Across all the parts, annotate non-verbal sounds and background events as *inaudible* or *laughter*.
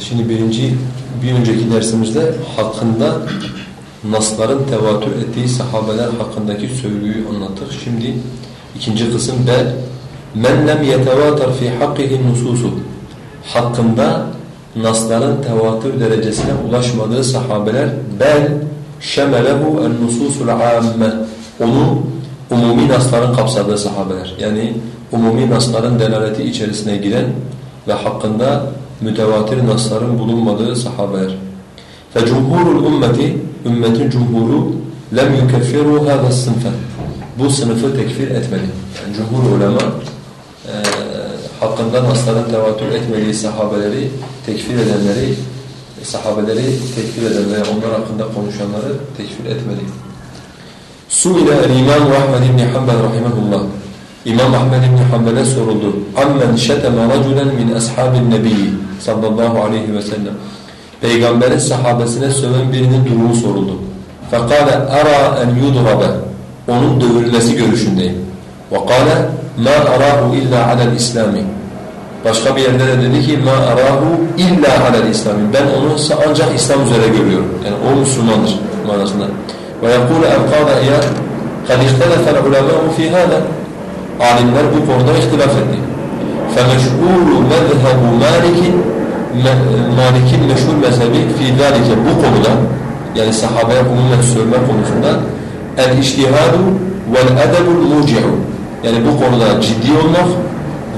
Şimdi birinci, bir önceki dersimizde hakkında nasların tevatür ettiği sahabeler hakkındaki sövgüyü anlattık. Şimdi ikinci kısım bel men lem yetevatar fi hakkihi nususu. Hakkında nasların tevatür derecesine ulaşmadığı sahabeler bel şemelehu en nususul amme. Onu umumi nasların kapsadığı sahabeler. Yani umumi nasların delaleti içerisine giren ve hakkında mütevatir nasların bulunmadığı sahabeler. فَجُمْهُورُ الْاُمَّةِ Ümmetin cumhuru lem yukeffiru hâzâ sınfe. Bu sınıfı tekfir etmedi. Yani cumhur ulema e, hakkında nasların tevatür etmediği sahabeleri tekfir edenleri, sahabeleri tekfir eden veya onlar hakkında konuşanları tekfir etmedi. Su'ile el-İmam Ahmed ibn Hanbel rahimahullah. İmam Ahmed bin Hanbel'e soruldu. Ammen şeteme raculen min ashabin nebiyyi sallallahu aleyhi ve sellem. Peygamberin sahabesine söven birinin durumu soruldu. Fekale ara en yudrabe. Onun dövülmesi görüşündeyim. Ve kale ma arahu illa alel islami. Başka bir yerde de dedi ki ma arahu illa alel islami. Ben onu ancak İslam üzere görüyorum. Yani o Müslümandır manasında. Ve yekul evkada iyad. Kad ihtelefel ulemâhu fî hâle. Alimler bu konuda ihtilaf etti. فَمَشْهُورُ مَذْهَبُ مَالِكٍ Malik'in meşhur mezhebi fi zalike bu konuda yani sahabeye umumen sövme konusunda el iştihadu vel edebul muci'u yani bu konuda ciddi olmak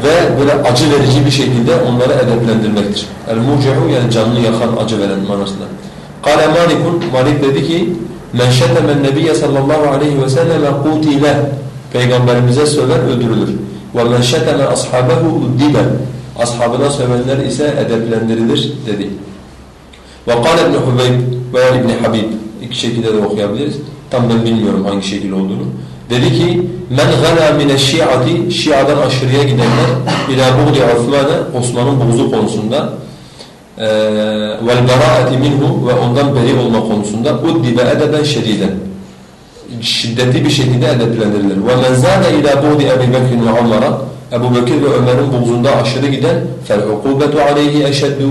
ve böyle acı verici bir şekilde onları edeplendirmektir. El muci'u yani canlı yakan acı veren manasında. Kale Malikun Malik dedi ki men şetemen nebiyye sallallahu aleyhi ve selleme kutile Peygamberimize söver öldürülür. Men şeteme ashabehu uddibe ashabına sövenler ise edeplendirilir dedi. Kâle İbn Hubeyb veya İbn Habib iki şekilde de okuyabiliriz. Tam ben bilmiyorum hangi şekil olduğunu. Dedi ki men gala mine şiati şiadan aşırıya gidenler ila buğdi Osman'ı Osman'ın buğzu konusunda vel beraati ve ondan beri olma konusunda uddibe edeben şediden şiddetli bir şekilde edeplendirilir. Ve men zâde ila buğdi Ebu Bekir ve Ömer'a Ebu Bekir ve Ömer'in buğzunda aşırı giden فَالْعُقُوبَةُ عَلَيْهِ اَشَدُّ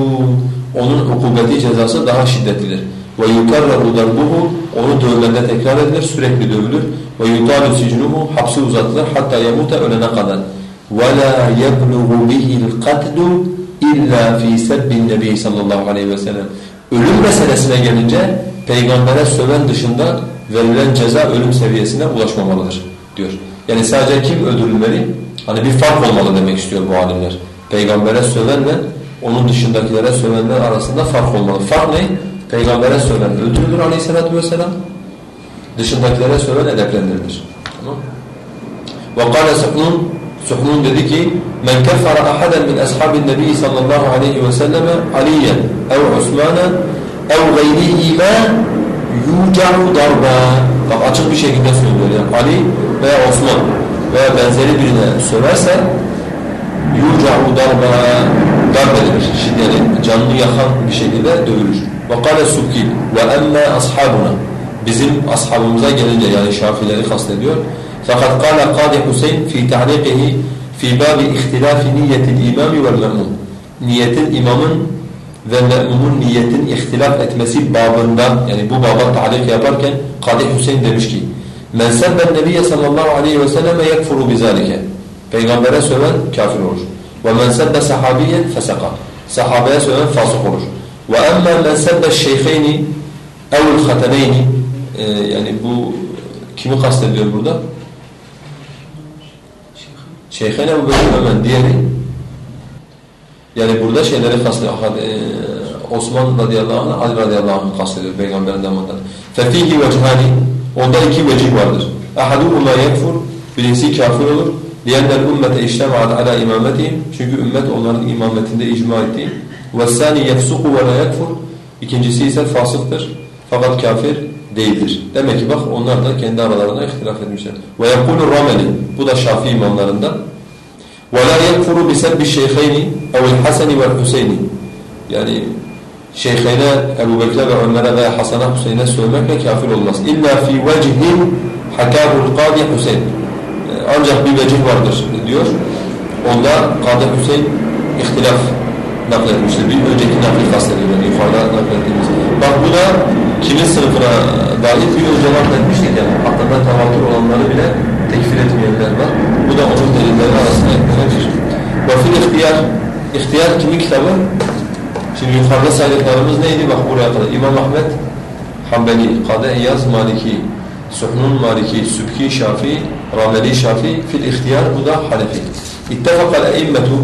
Onun ukubeti cezası daha şiddetlidir. وَيُكَرَّرُ ضَرْبُهُ Onu dövmede tekrar edilir, sürekli dövülür. وَيُطَالُ سِجْنُهُ Hapsi uzatılır hatta yamuta ölene kadar. وَلَا يَبْلُغُ بِهِ الْقَتْلُ اِلَّا ف۪ي سَبِّ النَّبِيِّ sallallahu aleyhi ve sellem. Ölüm meselesine gelince peygambere söven dışında verilen ceza ölüm seviyesine ulaşmamalıdır diyor. Yani sadece kim öldürülmeli? Hani bir fark olmalı demek istiyor bu alimler. Peygambere sövenle onun dışındakilere sövenler arasında fark olmalı. Fark ne? Peygambere söven öldürülür aleyhissalatü vesselam. Dışındakilere söven edeplendirilir. Tamam وقال سحنون Suhnun dedi ki men keffara ahaden min ashabin nebi sallallahu aleyhi ve selleme aliyen ev Osman'a ev gayrihime yucahu darba. Bak açık bir şekilde söylüyor. Yani Ali veya Osman veya benzeri birine söverse yucahu darba darbedilir şiddetli canını yakan bir şekilde dövülür. Ve kâle subki ve emme ashabuna. Bizim ashabımıza gelince yani şafileri kastediyor. Fakat kâle kâdi Hüseyin fi ta'liqihi fi bâbi ihtilâfi niyetil imami vel memnun niyetin imamın ve me'mumun niyetin ihtilaf etmesi babında yani bu baba talik yaparken Kadı Hüseyin demiş ki Men sebben nebiyye sallallahu aleyhi ve selleme yekfuru bizalike. Peygambere söven kafir olur. Ve men sebbe sahabiyen fesaka. Sahabeye söven fasık olur. Ve emme men sebbe şeyheyni evul hateneyni yani bu kimi kastediyor burada? Şeyhine bu bölüm hemen diğeri yani burada şeyleri kastediyor. Osman radıyallahu anh, Ali radıyallahu anh kastediyor peygamberin zamanında. فَفِيهِ وَجْهَانِ Onda iki vecih vardır. اَحَدُهُمَا يَكْفُرْ Birincisi kafir olur. لِيَنَّ الْاُمَّةَ اِجْتَمَعَتْ عَلَى اِمَامَتِهِمْ Çünkü ümmet onların imametinde icma etti. وَالثَّانِ يَفْسُقُ وَلَا يَكْفُرْ İkincisi ise fasıktır. Fakat kafir değildir. Demek ki bak onlar da kendi aralarında ihtilaf etmişler. وَيَقُولُ الرَّمَلِ Bu da Şafii imamlarından. وَلَا يَكْفُرُ بِسَبِّ الشَّيْخَيْنِ اَوْ الْحَسَنِ وَالْحُسَيْنِ Yani şeyhine Ebu Bekir'e ve Ömer'e veya Hasan'a Hüseyin'e sövmekle kafir olmaz. İlla fi vecihin hakâhul Kâdi Hüseyin. Ancak bir vecih vardır diyor. Onda Kadı Hüseyin ihtilaf nakletmiştir. Bir önceki nakli kastediyorlar, yukarıda naklettiğimiz. Bak bu da kimin sınıfına dair bir önce nakletmiştik yani. Hakkında tevatür olanları bile tekfir etmeyenler var. Bu da onun delilleri arasında eklenecek. Vafil ihtiyar, ihtiyar kimin kitabı? Şimdi yukarıda saydıklarımız neydi? Bak buraya kadar. İmam Ahmet, Hanbeli, Kadı Eyyaz, Maliki, Suhnun Maliki, Sübki, Şafii, Rameli Şafii, fil ihtiyar, bu da Hanefi. İttefakal eimmetu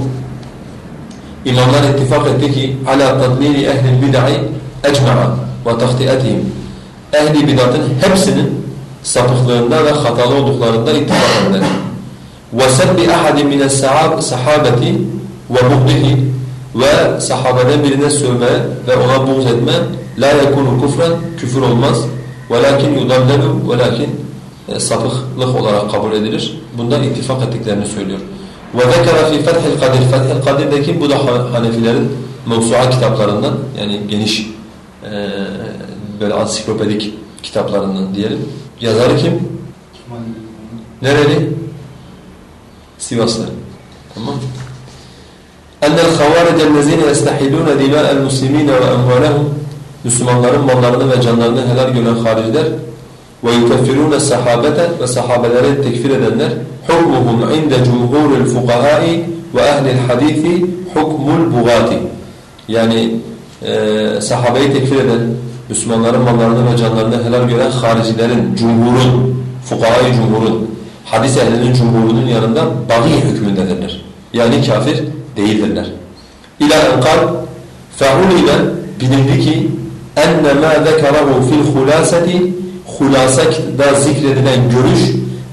İmamlar ittifak etti ki ala tadlili ehlil bid'i ecma'a ve tahtiatihim. Ehli bid'atın hepsinin sapıklığında ve hatalı olduklarında ittifak eder. Ve sebbi ahadin mine sahabeti ve buğdihi ve sahabeden birine sövme ve ona buğz etme la yekunu kufran küfür olmaz. Velakin yudallelu velakin e, sapıklık olarak kabul edilir. Bunda ittifak ettiklerini söylüyor. وذكر في فتح القدير فتح القدير'deki bu da Hanefilerin mevsua kitaplarından yani geniş e, böyle ansiklopedik kitaplarından diyelim. Yazarı kim? Nereli? Sivaslı. Tamam. أن الخوارج الذين يستحلون دماء المسلمين وأموالهم Müslümanların mallarını ve canlarını helal gören hariciler وَيُكَفِّرُونَ السَّحَابَةَ ve sahabeleri tekfir edenler حُكْمُهُمْ عِنْدَ جُمْهُورِ الْفُقَهَاءِ وَأَهْلِ الْحَدِيثِ حُكْمُ الْبُغَاتِ Yani e, sahabeyi tekfir eden, Müslümanların mallarını ve canlarını helal gören haricilerin, cumhurun, fukarayı cumhurun, hadis ehlinin cumhurunun yanında bagi hükmündedirler. Yani kafir değildirler. İlâ enkal fehulîben bilindi ki ennemâ zekerahu fil hulâseti hulasekda zikredilen görüş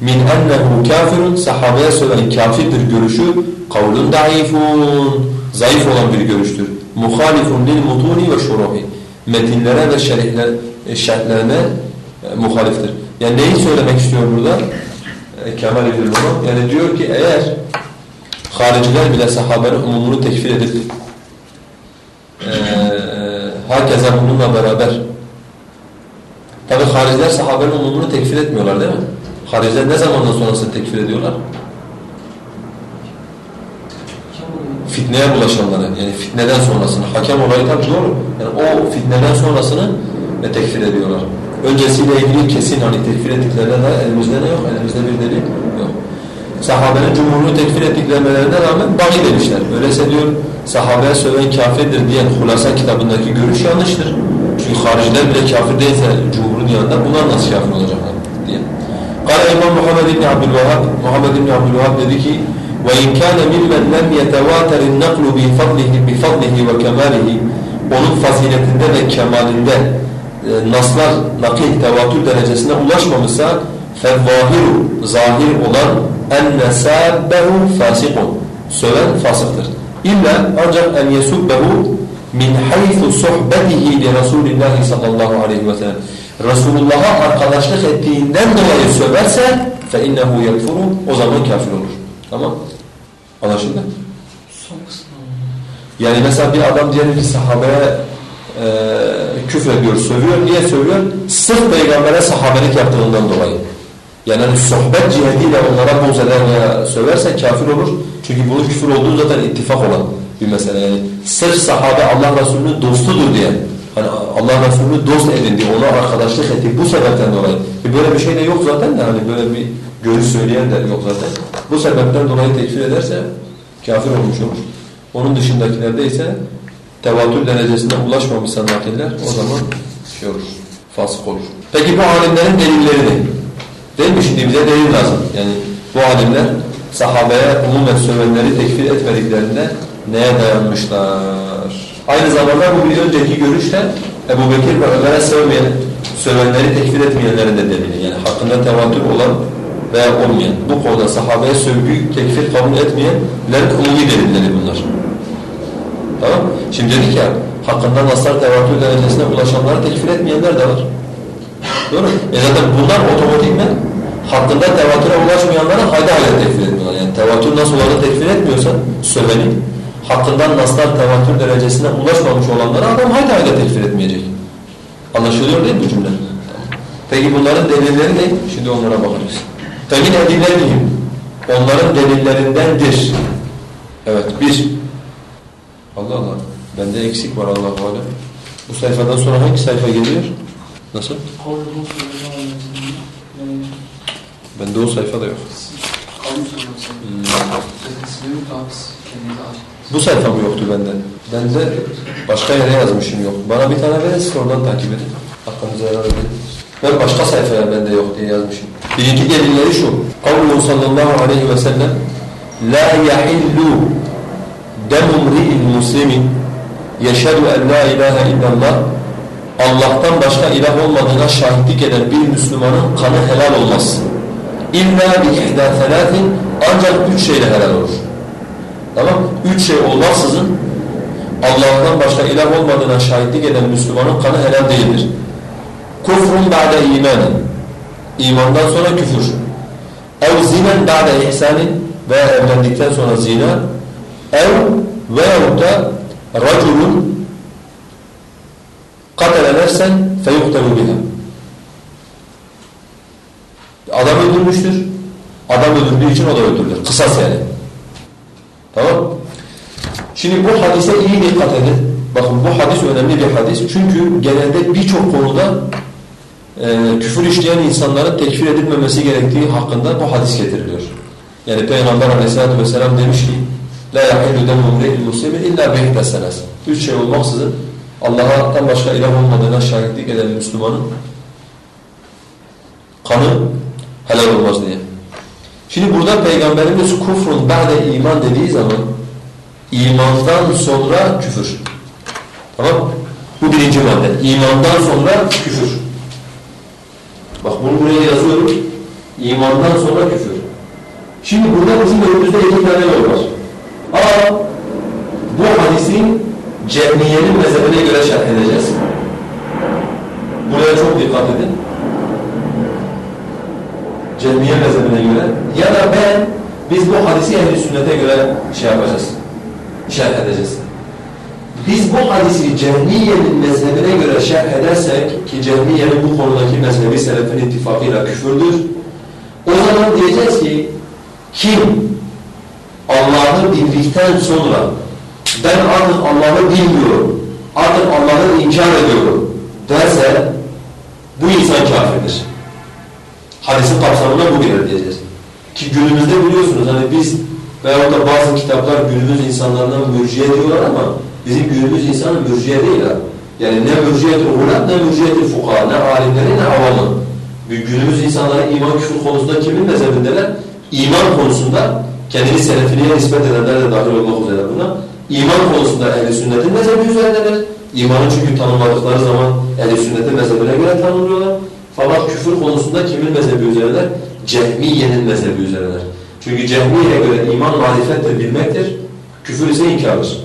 min ennehu kafirun sahabeye söylenen kafirdir görüşü kavlun daifun zayıf olan bir görüştür. Muhalifun lil mutuni ve şuruhi metinlere ve şerihler, e, şerhlerine e, muhaliftir. Yani neyi söylemek istiyor burada? E, Kemal İbn Yani diyor ki eğer hariciler bile sahabenin umumunu tekfir edip e, hakeza bununla beraber Tabi hariciler sahabenin umumunu tekfir etmiyorlar değil mi? Hariciler ne zamandan sonrasını tekfir ediyorlar? Fitneye bulaşanları, yani fitneden sonrasını, hakem olayı tabi doğru. Yani o fitneden sonrasını ve tekfir ediyorlar. Öncesiyle ilgili kesin hani tekfir ettiklerine de elimizde ne yok? Elimizde bir delil yok. Sahabenin cumhurunu tekfir ettiklerine rağmen bagi demişler. Öyleyse diyor sahabeye söven kafirdir diyen Hulasa kitabındaki görüş yanlıştır. Çünkü hariciler bile kafir değilse cumhurun yanında bunlar nasıl kafir olacaklar diye. Kale İmam Muhammed İbni Abdülvahhab, Muhammed İbni Abdülvahhab dedi ki وَاِنْ كَانَ مِمَّنْ لَمْ يَتَوَاتَرِ النَّقْلُ بِفَضْلِهِ بِفَضْلِهِ وَكَمَالِهِ Onun faziletinde ve kemalinde e, naslar, nakil, tevatür derecesine ulaşmamışsa فَالظَّاهِرُ Zahir olan اَنَّ سَابَّهُ فَاسِقٌ Söven fasıktır. İlla ancak en yesubbehu min haythu sohbetihi li Resulillah sallallahu aleyhi ve sellem. Resulullah'a arkadaşlık ettiğinden dolayı söverse fe innehu yekfuru o zaman kafir olur. Tamam? Anlaşıldı? Yani mesela bir adam diyelim ki sahabeye e, küfrediyor, sövüyor. Niye sövüyor? Sırf peygambere sahabelik yaptığından dolayı. Yani hani sohbet cihetiyle onlara buğz eder veya söverse kafir olur. Çünkü bunun küfür olduğu zaten ittifak olan bir mesele. Yani sırf sahabe Allah Resulü'nün dostudur diye hani Allah Resulü'nü dost edindi, ona arkadaşlık etti bu sebepten dolayı. E böyle bir şey de yok zaten de hani böyle bir görüş söyleyen de yok zaten. Bu sebepten dolayı tekfir ederse kafir olmuş olur. Onun dışındakilerde ise tevatür derecesine ulaşmamışsa nakiller o zaman şey olur, fasık olur. Peki bu alimlerin delilleri ne? Değil mi? Şimdi bize delil lazım. Yani bu alimler sahabeye umumen sövenleri tekfir etmediklerinde neye dayanmışlar? Aynı zamanda bu bir önceki görüşte Ebu Bekir ve Ömer'e sövmeyen, sövenleri tekfir etmeyenlerin de delili. Yani hakkında tevatür olan veya olmayan, bu konuda sahabeye sövgü, tekfir kabul etmeyenlerin umumi delilleri bunlar. Tamam Şimdi dedik ya, hakkında naslar tevatür derecesine ulaşanları tekfir etmeyenler de var. Doğru E zaten bunlar otomatikmen hakkında tevatüre ulaşmayanları hayda hayda tekfir etmiyorlar. Yani tevatür nasıl olanı tekfir etmiyorsa söveni, hakkından naslar tevatür derecesine ulaşmamış olanları adam hayda hayda tekfir etmeyecek. Anlaşılıyor değil mi bu cümle? Peki bunların delilleri ne? Şimdi onlara bakacağız. Femin edillerihim. Onların delillerindendir. Evet, bir. Allah Allah. Bende eksik var Allah alem. Bu sayfadan sonra hangi sayfa geliyor? Nasıl? Bende o sayfa da yok. kavlu Bu sayfa mı yoktu bende? Bende başka yere yazmışım yok. Bana bir tane verin siz oradan takip edin. Aklınıza yarar edin. Ben başka sayfaya bende yok diye yazmışım. Birinci delilleri şu. Kavluhu sallallahu aleyhi ve sellem La yahillu demu mri'in muslimin yeşhedü en la ilahe illallah Allah'tan başka ilah olmadığına şahitlik eden bir Müslümanın kanı helal olmaz. İlla bi ihda ancak üç şeyle helal olur. Tamam Üç şey olmaksızın Allah'tan başka ilah olmadığına şahitlik eden Müslümanın kanı helal değildir. Kufrun ba'de imanen. İmandan sonra küfür. Ev zinen ba'de ihsanin veya evlendikten sonra zina. Ev veyahut da raculun katele nefsen feyuktelu biha. Adam öldürmüştür. Adam öldürdüğü için o da öldürülür. Kısas yani. Tamam Şimdi bu hadise iyi dikkat edin. Bakın bu hadis önemli bir hadis. Çünkü genelde birçok konuda e, küfür işleyen insanların tekfir edilmemesi gerektiği hakkında bu hadis getiriliyor. Yani Peygamber aleyhissalatü vesselam demiş ki yahillu demu mre'il muslimin illa bihte senes. Üç şey olmaksızın Allah'tan başka ilah olmadığına şahitlik eden Müslümanın kanı helal olmaz diye. Şimdi burada Peygamberimiz kufrun ba'de iman dediği zaman imandan sonra küfür. Tamam Bu birinci madde. İmandan sonra küfür. Bak bunu buraya yazıyorum. İmandan sonra küfür. Şimdi burada bizim önümüzde iki tane yol var. A. Bu hadisin Cehmiye'nin mezhebine göre şerh edeceğiz. Buraya çok dikkat edin. Cehmiye mezhebine göre ya da ben biz bu hadisi ehl sünnete göre şey yapacağız. Şerh edeceğiz. Biz bu hadisi Cehmiye'nin mezhebine göre şerh edersek ki Cehmiye'nin bu konudaki mezhebi selefin ittifakıyla küfürdür. O zaman diyeceğiz ki kim Allah'ı bildikten sonra ben artık Allah'ı bilmiyorum, artık Allah'ı inkar ediyorum derse bu insan kafirdir. Hadisin kapsamına bu girer diyeceğiz. Ki günümüzde biliyorsunuz hani biz veyahut da bazı kitaplar günümüz insanlarına mürciye diyorlar ama bizim günümüz insanı mürciye değil ha. Yani ne mürciyedir ulat ne mürciyedir fukaha, ne alimleri ne avamı. Günümüz insanları iman küfür konusunda kimin mezhebindeler? İman konusunda kendini selefiliğe nispet edenler de dahil olmak üzere buna. İman konusunda ehl-i sünnetin mezhebi üzerindeler. İmanı çünkü tanımladıkları zaman ehl-i sünnetin mezhebine göre tanımlıyorlar. Fakat küfür konusunda kimin mezhebi üzerineler? Cehmiye'nin mezhebi üzerineler. Çünkü Cehmiye'ye göre iman marifettir, bilmektir. Küfür ise inkardır.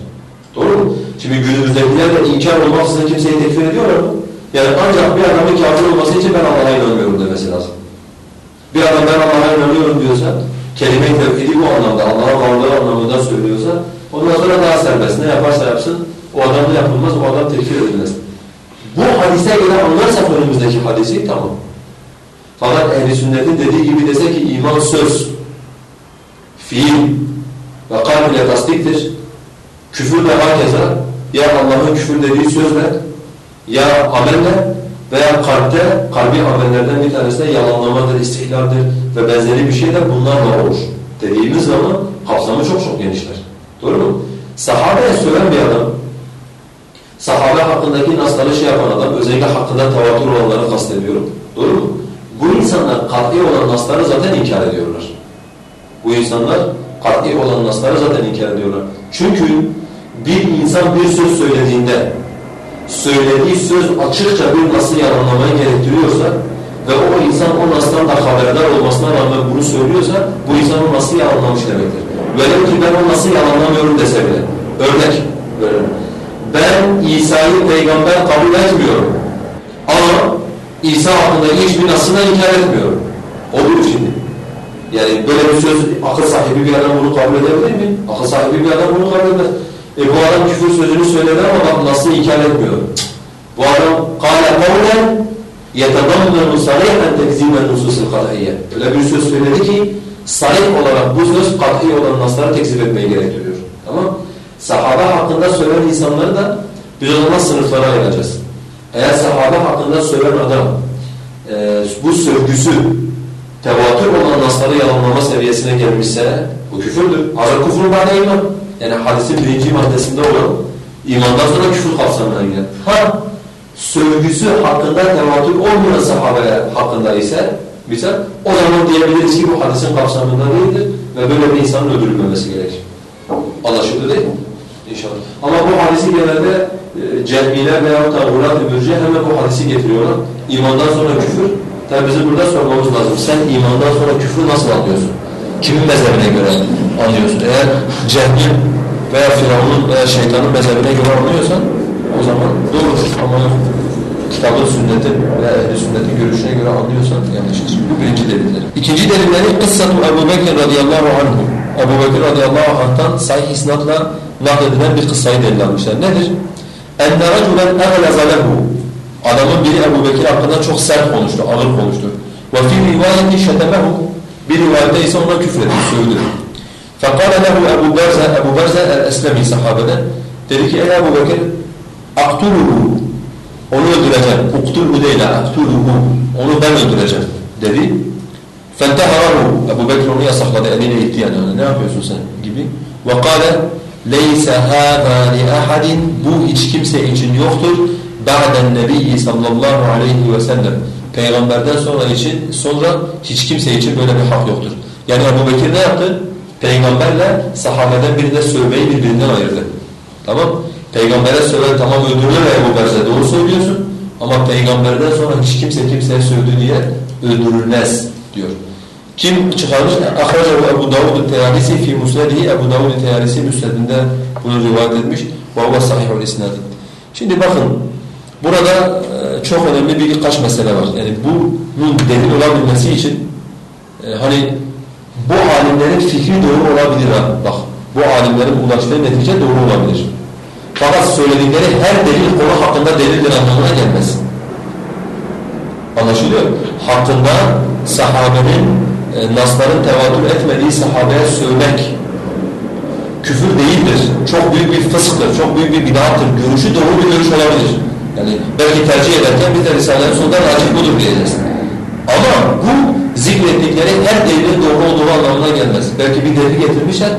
Doğru mu? Şimdi günümüzdekiler de inkar olmaksızın kimseyi tekfir ediyorlar mı? Yani ancak bir adamın kafir olması için ben Allah'a inanmıyorum demesi lazım. Bir adam ben Allah'a inanıyorum diyorsa, kelime-i tevhidi bu anlamda, Allah'a varlığı anlamında söylüyorsa, ondan sonra daha serbest. Ne yaparsa yapsın, o adam da yapılmaz, o adam tekfir edilmez. Bu hadise göre anlarsak önümüzdeki hadisi tamam. Fakat ehl sünnetin dediği gibi dese ki iman söz, fiil ve kalb ile tasdiktir. Küfür de hakeza ya Allah'ın küfür dediği sözle ya amelle veya kalpte, kalbi amellerden bir tanesi de yalanlamadır, istihlaldir ve benzeri bir şey de bunlarla olur. Dediğimiz zaman kapsamı çok çok genişler. Doğru mu? Sahabeye söven bir adam, sahabe hakkındaki nasları şey yapan adam, özellikle hakkında tevatür olanları kastediyorum. Doğru mu? Bu insanlar kat'i olan nasları zaten inkar ediyorlar. Bu insanlar kat'i olan nasları zaten inkar ediyorlar. Çünkü bir insan bir söz söylediğinde söylediği söz açıkça bir nası yalanlamayı gerektiriyorsa ve o insan o nastan da haberdar olmasına rağmen bunu söylüyorsa bu insan o nası yalanlamış demektir. Velev ki ben o nası yalanlamıyorum dese bile. Örnek verelim ben İsa'yı peygamber kabul etmiyorum. Ama İsa hakkında hiçbir nasıl inkar etmiyorum. Olur şimdi. Yani böyle bir söz akıl sahibi bir adam bunu kabul edebilir mi? Akıl sahibi bir adam bunu kabul etmez. E bu adam küfür sözünü söyledi ama bak nasıl inkar etmiyor. Bu adam kâle kavlen yetedammenu sarayhen tekzimen nususil kat'iyye. Öyle bir söz söyledi ki sarih olarak bu söz kat'i olan nasları tekzip etmeyi gerektiriyor. Tamam Sahabe hakkında söylen insanları da biz zaman sınıflara ayıracağız. Eğer sahabe hakkında söylen adam e, bu sövgüsü tevatür olan nasları yalanlama seviyesine gelmişse bu küfürdür. Hazır kufrun bana iman. Yani hadisin birinci maddesinde olan imandan sonra küfür kapsamına girer. Ha sövgüsü hakkında tevatür olmayan sahabe hakkında ise misal o zaman diyebiliriz ki bu hadisin kapsamında değildir ve böyle bir insanın öldürülmemesi gerekir. Anlaşıldı değil mi? İnşallah. Ama bu hadisi genelde e, cehmiler veya mürciye hemen bu hadisi getiriyorlar. İmandan sonra küfür. Tabi bizim burada sormamız lazım. Sen imandan sonra küfrü nasıl anlıyorsun? Kimin mezhebine göre anlıyorsun? Eğer cehmin veya firavunun veya şeytanın mezhebine göre anlıyorsan o zaman doğrudur. Ama kitabın sünnetin ve ehli sünnetin görüşüne göre anlıyorsan yanlıştır. Bu birinci delilleri. İkinci delilleri kıssatu Ebu Bekir radıyallahu anhu. Ebu Bekir radıyallahu anh'tan sahih isnatla nakledilen bir kıssayı delil almışlar. Nedir? اَنَّ رَجُلًا اَغْلَزَ لَهُ Adamın biri Ebu Bekir hakkında çok sert konuştu, ağır konuştu. وَفِي رِوَايَةِ شَتَمَهُ Bir rivayette ise ona küfretti, sövdü. فَقَالَ لَهُ Ebu Berze, Ebu Berze el-Eslemi sahabeden dedi ki ey Ebu Bekir اَقْتُلُهُ Onu öldüreceğim. اُقْتُلْهُ değil, اَقْتُلُهُ Onu ben öldüreceğim dedi. فَانْتَهَرَهُ Ebu Bekir onu yasakladı, eline itti yani. Ne yapıyorsun sen gibi. وَقَالَ لَيْسَ هَذَا لِأَحَدٍ Bu hiç kimse için yoktur. بَعْدَ النَّبِيِّ sallallahu aleyhi ve sellem Peygamberden sonra için sonra hiç kimse için böyle bir hak yoktur. Yani Ebu Bekir ne yaptı? Peygamberle sahabeden birine sövmeyi birbirinden ayırdı. Tamam Peygambere söven tamam öldürülür Ebu Berze doğru söylüyorsun. Ama peygamberden sonra hiç kimse kimseye sövdü diye öldürülmez diyor. Kim çıkarmış? Ahracahu Ebu Davud Teyalisi fi musnedihi Ebu Davud Teyalisi müsnedinde bunu rivayet etmiş. Ve huve sahihul isnadi. Şimdi bakın burada e, çok önemli birkaç mesele var. Yani bunun delil olabilmesi için e, hani bu alimlerin fikri doğru olabilir ha. Bak bu alimlerin ulaştığı netice doğru olabilir. Fakat söyledikleri her delil konu hakkında delildir anlamına gelmez. Anlaşılıyor. Hakkında sahabenin e, nasların tevatür etmediği sahabeye söylemek küfür değildir. Çok büyük bir fısktır, çok büyük bir bid'attır. Görüşü doğru bir görüş olabilir. Yani belki tercih ederken bir de Risale-i Sun'dan racih budur diyeceğiz. Ama bu zikrettikleri her delilin doğru olduğu anlamına gelmez. Belki bir delil getirmişler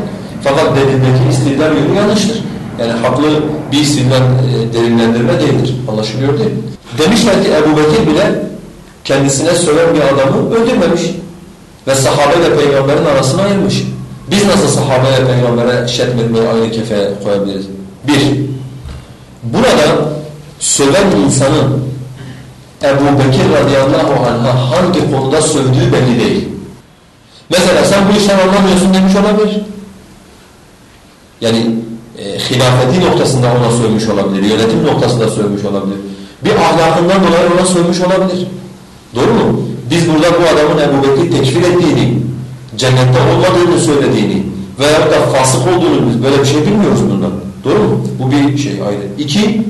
fakat delildeki istidlal yönü yanlıştır. Yani haklı bir isimden e, delillendirme değildir. Anlaşılıyor değil mi? Demişler ki Ebu Bekir bile kendisine söven bir adamı öldürmemiş. Ve sahabe ile peygamberin arasını ayırmış. Biz nasıl sahabe ile peygambere şetmetmeyi aynı kefeye koyabiliriz? Bir, burada söven insanın Ebu Bekir radıyallahu anh'a hangi konuda sövdüğü belli değil. Mesela sen bu işten anlamıyorsun demiş olabilir. Yani e, hilafeti noktasında ona sövmüş olabilir, yönetim noktasında sövmüş olabilir. Bir ahlakından dolayı ona sövmüş olabilir. Doğru mu? Biz burada bu adamın Ebu Bekir tekfir ettiğini, cennette olmadığını söylediğini veya da fasık olduğunu biz böyle bir şey bilmiyoruz bundan. Doğru mu? Bu bir şey ayrı. İki,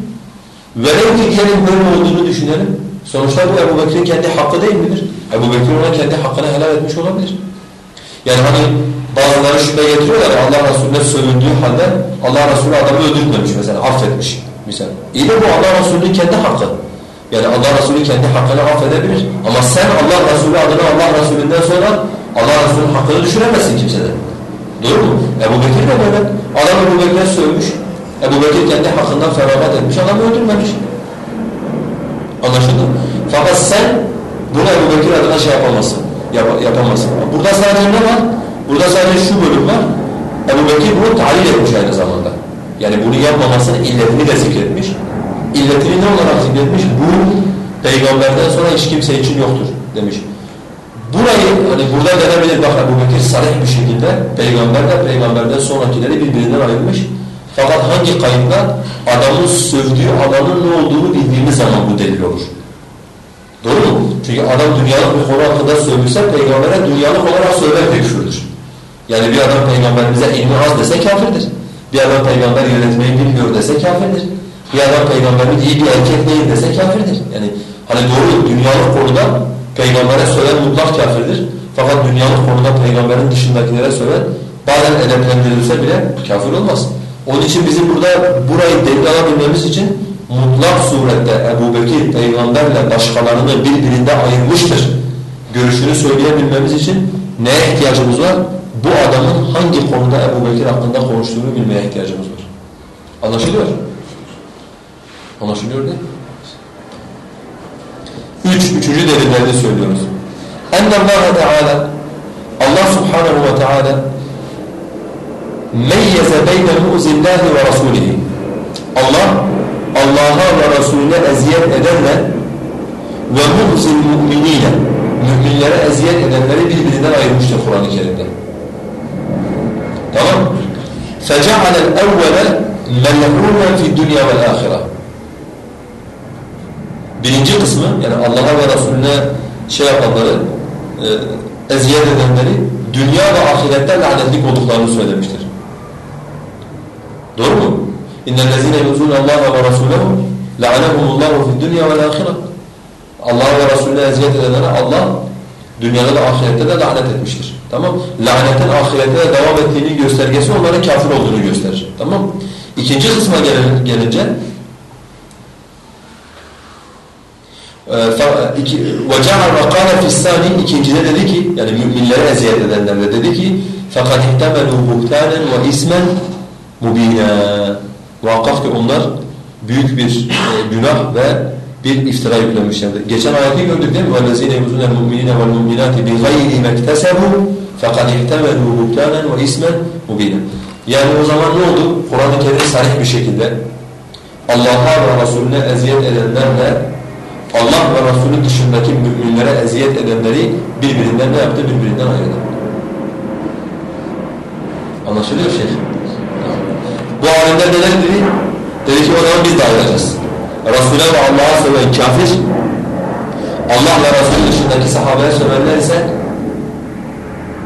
velev ki böyle olduğunu düşünelim. Sonuçta bu Ebu Bekir'in kendi hakkı değil midir? Ebu Bekir ona kendi hakkını helal etmiş olabilir. Yani hani bazıları şüphe getiriyorlar Allah Resulüne sövündüğü halde Allah Resulü adamı öldürtmemiş mesela affetmiş. Misal. İyi de bu Allah Resulü'nün kendi hakkı. Yani Allah Resulü kendi hakkını affedebilir. Ama sen Allah Resulü adına Allah Resulü'nden sonra Allah Resulü'nün hakkını düşüremezsin kimseden. Doğru mu? Ebu Bekir de böyle. Adam Ebu Bekir'e sövmüş. Ebu Bekir kendi hakkından feragat etmiş. Adamı öldürmemiş. Anlaşıldı Fakat sen bunu Ebu Bekir adına şey yapamazsın. Yap yapamazsın. Burada sadece ne var? Burada sadece şu bölüm var. Ebu Bekir bunu tayin etmiş aynı zamanda. Yani bunu yapmamasının illetini de zikretmiş. İlletini ne olarak zikretmiş? Bu peygamberden sonra hiç kimse için yoktur demiş. Burayı hani burada denebilir bak Ebu Bekir sarih bir şekilde peygamberle peygamberden sonrakileri birbirinden ayırmış. Fakat hangi kayıtla adamın sövdüğü alanın ne olduğunu bildiğimiz zaman bu delil olur. Doğru mu? Çünkü adam dünyalık bir konu hakkında sövmüşse peygambere dünyalık olarak söyler de küfürdür. Yani bir adam peygamberimize ilmi az dese kafirdir. Bir adam peygamber yönetmeyi bilmiyor dese kafirdir. Bir adam peygamberimiz iyi bir erkek değil dese kafirdir. Yani hani doğru dünyalık konuda peygambere söylen mutlak kafirdir. Fakat dünyalık konuda peygamberin dışındakilere söylen bazen edeplendirilse bile kafir olmaz. Onun için bizim burada burayı delil alabilmemiz için mutlak surette Ebu Bekir peygamberle başkalarını birbirinde ayırmıştır. Görüşünü söyleyebilmemiz için neye ihtiyacımız var? Bu adamın hangi konuda Ebu Bekir hakkında konuştuğunu bilmeye ihtiyacımız var. Anlaşılıyor? Anlaşılıyor değil mi? Üç, üçüncü delillerini söylüyoruz. اَنَّ اللّٰهَ Teala Allah subhanehu ve teala meyyeze beyne mu'zillahi ve rasulihi Allah Allah'a ve Resulüne eziyet edenle ve mu'zil mu'minine müminlere eziyet edenleri birbirinden ayırmıştır Kur'an-ı Kerim'de. Tamam فَجَعَلَ الْاَوَّلَ مَلْعُونًا فِي الدُّنْيَا وَالْآخِرَةِ Birinci kısmı yani Allah'a ve Resulüne şey yapanları e, eziyet edenleri dünya ve ahirette lanetlik olduklarını söylemiştir. Doğru mu? اِنَّ الَّذ۪ينَ يُزُونَ اللّٰهَ وَرَسُولَهُ لَعَنَهُمُ اللّٰهُ فِي الدُّنْيَا وَالْآخِرَةِ Allah ve Resulüne eziyet edenlere Allah dünyada da ahirette de lanet etmiştir. Tamam Lanetin ahirette de devam ettiğini göstergesi onların kafir olduğunu gösterir. Tamam İkinci kısma gelince وَجَعَلْ وَقَالَ فِي السَّانِ ikincide dedi ki yani müminlere eziyet edenlerle dedi ki فَقَدْ اِحْتَمَلُوا بُهْتَانًا وَاِسْمًا مُب۪ينًا Muhakkak ki onlar büyük bir e, günah ve bir iftira yüklemişlerdir. Geçen ayeti gördük değil mi? وَالَّذ۪ينَ يُزُونَ الْمُؤْمِنِينَ وَالْمُؤْمِنَاتِ بِغَيْرِ مَكْتَسَبُوا فَقَدْ اِحْتَمَلُوا بُهْتَانًا وَاِسْمًا مُب۪ينًا Yani o zaman ne oldu? Kur'an-ı Kerim sarih bir şekilde Allah'a ve Resulüne eziyet edenlerle Allah ve Resulü dışındaki müminlere eziyet edenleri birbirinden ne yaptı? Birbirinden ayırdı. Anlaşılıyor şey. Bu alimler neler dedi? Dedi ki o zaman biz de ayıracağız. Resul'e ve Allah'a söven kafir, Allah ve Resulü dışındaki sahabeye sövenler ise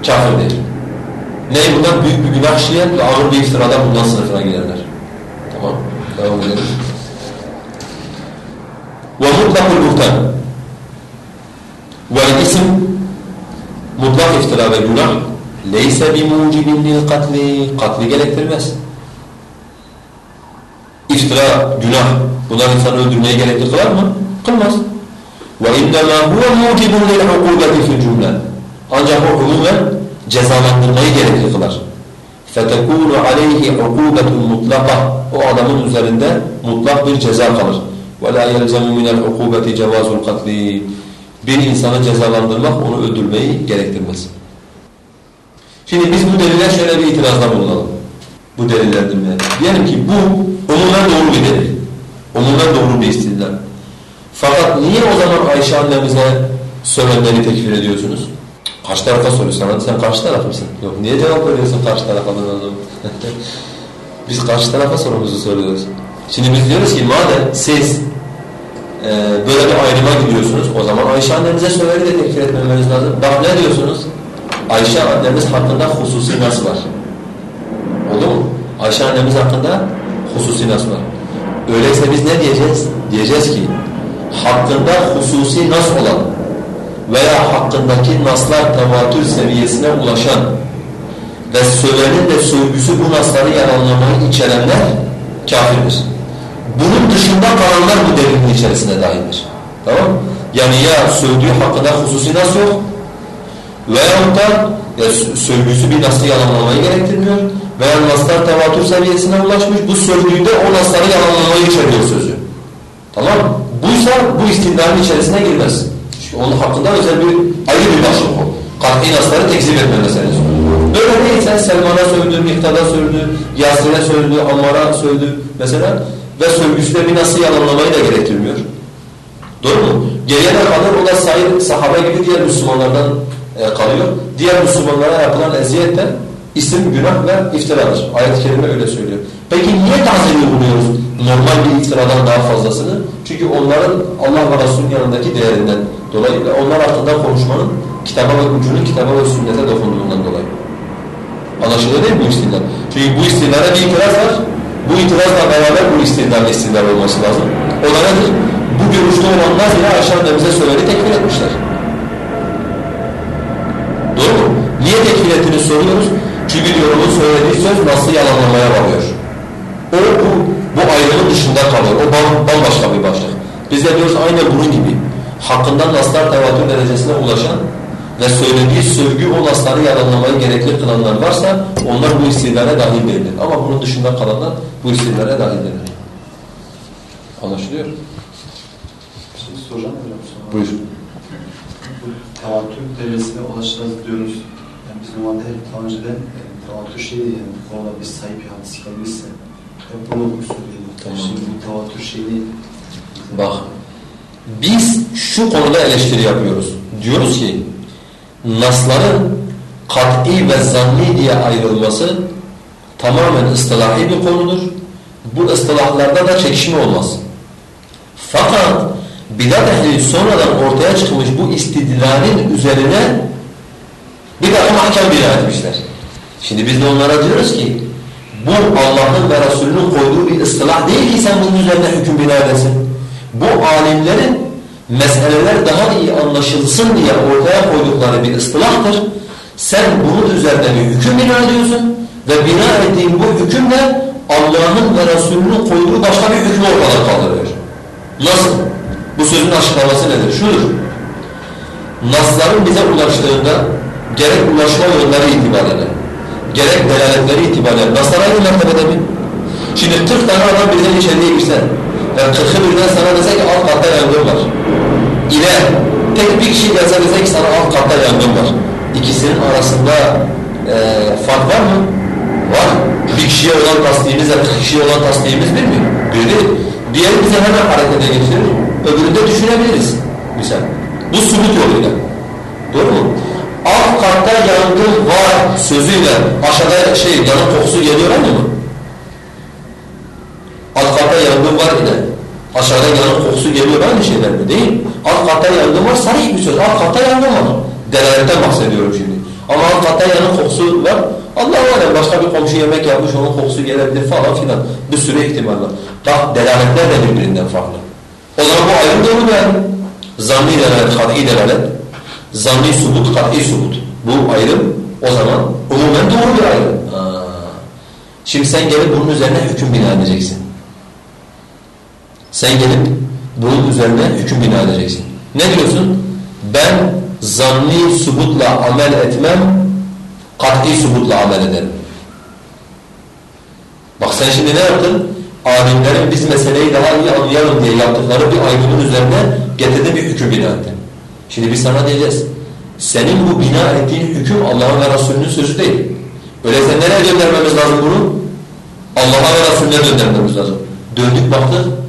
kafir değil. Ne bundan büyük bir günah işleyen ve ağır bir iftirada bundan sınıfına girerler. Tamam, devam edelim. ومطلق البهتان والاسم mutlak iftira ve günah leyse bimucibin lil katli katli gerektirmez. İftira, günah bunlar insanı öldürmeye gerekli kılar mı? Kılmaz. Ve innema huve mucibun lil ukubeti fil cümle. Ancak o umumen cezalandırmayı gerekli kılar. فَتَكُونُ عَلَيْهِ عُقُوبَةٌ مُطْلَقَةٌ O adamın üzerinde mutlak bir ceza kalır. وَلَا يَلْزَمُ مِنَ الْعُقُوبَةِ جَوَازُ الْقَتْلِ Bir insanı cezalandırmak onu öldürmeyi gerektirmez. Şimdi biz bu deliller şöyle bir itirazda bulunalım. Bu deliller dinle. Diyelim ki bu umumen doğru bir delil. Umumen doğru bir istidlal. Fakat niye o zaman Ayşe annemize sövenleri tekfir ediyorsunuz? Karşı tarafa soruyorsun. Hadi sen karşı taraf mısın? Yok niye cevap veriyorsun karşı tarafa? *laughs* biz karşı tarafa sorumuzu soruyoruz. Şimdi biz diyoruz ki madem siz e, böyle bir ayrıma gidiyorsunuz o zaman Ayşe annemize söyleri de tekfir etmemeniz lazım. Bak ne diyorsunuz? Ayşe annemiz hakkında hususi nas var. Oldu mu? Ayşe annemiz hakkında hususi nas var. Öyleyse biz ne diyeceğiz? Diyeceğiz ki hakkında hususi nas olan veya hakkındaki naslar tevatür seviyesine ulaşan ve sövenin de sövgüsü bu nasları yalanlamayı içerenler kafirdir. Bunun dışında kalanlar bu delilin içerisine dahildir. Tamam Yani ya sövdüğü hakkında hususi nas yok veyahut da ya sövgüsü bir naslı yalanlamayı gerektirmiyor veya naslar tevatür seviyesine ulaşmış bu sövdüğünde o nasları yalanlamayı içeriyor sözü. Tamam Buysa bu istidlalin içerisine girmez. Çünkü onun hakkında özel bir ayrı bir başlık o. Kat'i nasları tekzip etme meselesi. Böyle değilse Selman'a sövdü, Miktada sövdü, Yasir'e sövdü, Ammar'a sövdü mesela ve bir nasıl yalanlamayı da gerektirmiyor. Doğru mu? Geriye de o da sahip sahabe gibi diğer Müslümanlardan e, kalıyor. Diğer Müslümanlara yapılan eziyet isim, günah ve iftiradır. Ayet-i Kerime öyle söylüyor. Peki niye tazeli buluyoruz normal bir iftiradan daha fazlasını? Çünkü onların Allah ve Resulünün yanındaki değerinden dolayı ve onlar hakkında konuşmanın kitaba ve ucunun kitaba ve sünnete dokunduğundan dolayı. Anlaşılıyor değil mi bu istidlal? Çünkü bu istidlale bir itiraz var. Bu itirazla beraber bu istidlal istidlal olması lazım. O da nedir? Bu görüşte olanlar yine Ayşe annemize söyledi tekfir etmişler. Doğru mu? Niye tekfir ettiğini soruyoruz. Çünkü diyor söylediği söz nasıl yalanlamaya varıyor. O bu, bu ayrımın dışında kalıyor. O bambaşka bir başlık. Biz de diyoruz aynen bunun gibi. Hakkından naslar tevatür derecesine ulaşan ve söylediği sövgü o nasları yalanlamayı gerekli kılanlar varsa onlar bu istilale dahil değildir. Ama bunun dışında kalanlar bu istilale dahildirler. Anlaşılıyor? Bir şey soracağım hocam. Buyur. Bu tevatür derecesine ulaşacağız diyoruz. Yani biz normalde hep daha önceden e, tevatür şeydi yani bu konuda bir sahip bir hadis gelmişse hep bunu söylüyoruz. Tamam. Şimdi bu tevatür şeyi Bak, biz şu konuda eleştiri yapıyoruz. Diyoruz ki, nasların kat'i ve zanni diye ayrılması tamamen ıslahi bir konudur. Bu ıslahlarda da çekişme olmaz. Fakat bidat ehli sonradan ortaya çıkmış bu istidlalin üzerine bir takım ahkam bina etmişler. Şimdi biz de onlara diyoruz ki bu Allah'ın ve Resulünün koyduğu bir ıslah değil ki sen bunun üzerine hüküm bina edesin. Bu alimlerin meseleler daha iyi anlaşılsın diye ortaya koydukları bir ıslahtır. Sen bunun üzerine bir hüküm bina ediyorsun ve bina ettiğin bu hükümle Allah'ın ve Resulünün koyduğu başka bir hükmü ortadan kaldırıyor. Nasıl? Bu sözün açıklaması nedir? Şudur. Nasların bize ulaştığında gerek ulaşma yolları itibariyle, gerek delaletleri itibariyle naslar aynı mertebede mi? Şimdi 40 tane adam birden içeriye girse ve 40'ı birden sana dese ki alt katta yangın var. İle tek bir kişi gelse dese ki sana alt katta yangın var. İkisinin arasında e, fark var mı? Var. Bir kişiye olan tasdiğimizle 40 kişiye olan tasdiğimiz bir mi? Bir değil. Diğeri bize hemen harekete geçirir. Öbüründe düşünebiliriz. Misal. Bu subut yoluyla. Doğru mu? Alt katta yangın var sözüyle aşağıda şey yanık kokusu geliyor aynı mı? Alt katta yangın var ile aşağıda yanık kokusu geliyor aynı şeyler mi? Değil. Alt katta yangın var sarih bir söz. Alt katta yangın var. Delaletten bahsediyorum şimdi. Ama alt katta yanık kokusu var. Allah alem başka bir komşu yemek yapmış onun kokusu gelebilir falan filan. Bir sürü ihtimal var. Bak delaletler de birbirinden farklı. O zaman bu ayrım doğru yani. Zanni delalet, kat'i delalet. Zanni subut, kat'i subut. Bu ayrım o zaman umumen doğru bir ayrım. Aa. Şimdi sen gelip bunun üzerine hüküm bina edeceksin. Sen gelip bunun üzerine hüküm bina edeceksin. Ne diyorsun? Ben zanni subutla amel etmem, kat'i subutla amel ederim. Bak sen şimdi ne yaptın? Alimlerin biz meseleyi daha iyi anlayalım diye yaptıkları bir ayrımın üzerine getirdiğin bir hüküm bina ettin. Şimdi biz sana diyeceğiz. Senin bu bina ettiğin hüküm Allah'ın ve Resulünün sözü değil. Öyleyse nereye göndermemiz lazım bunu? Allah'a ve Resulüne göndermemiz lazım. Döndük baktık.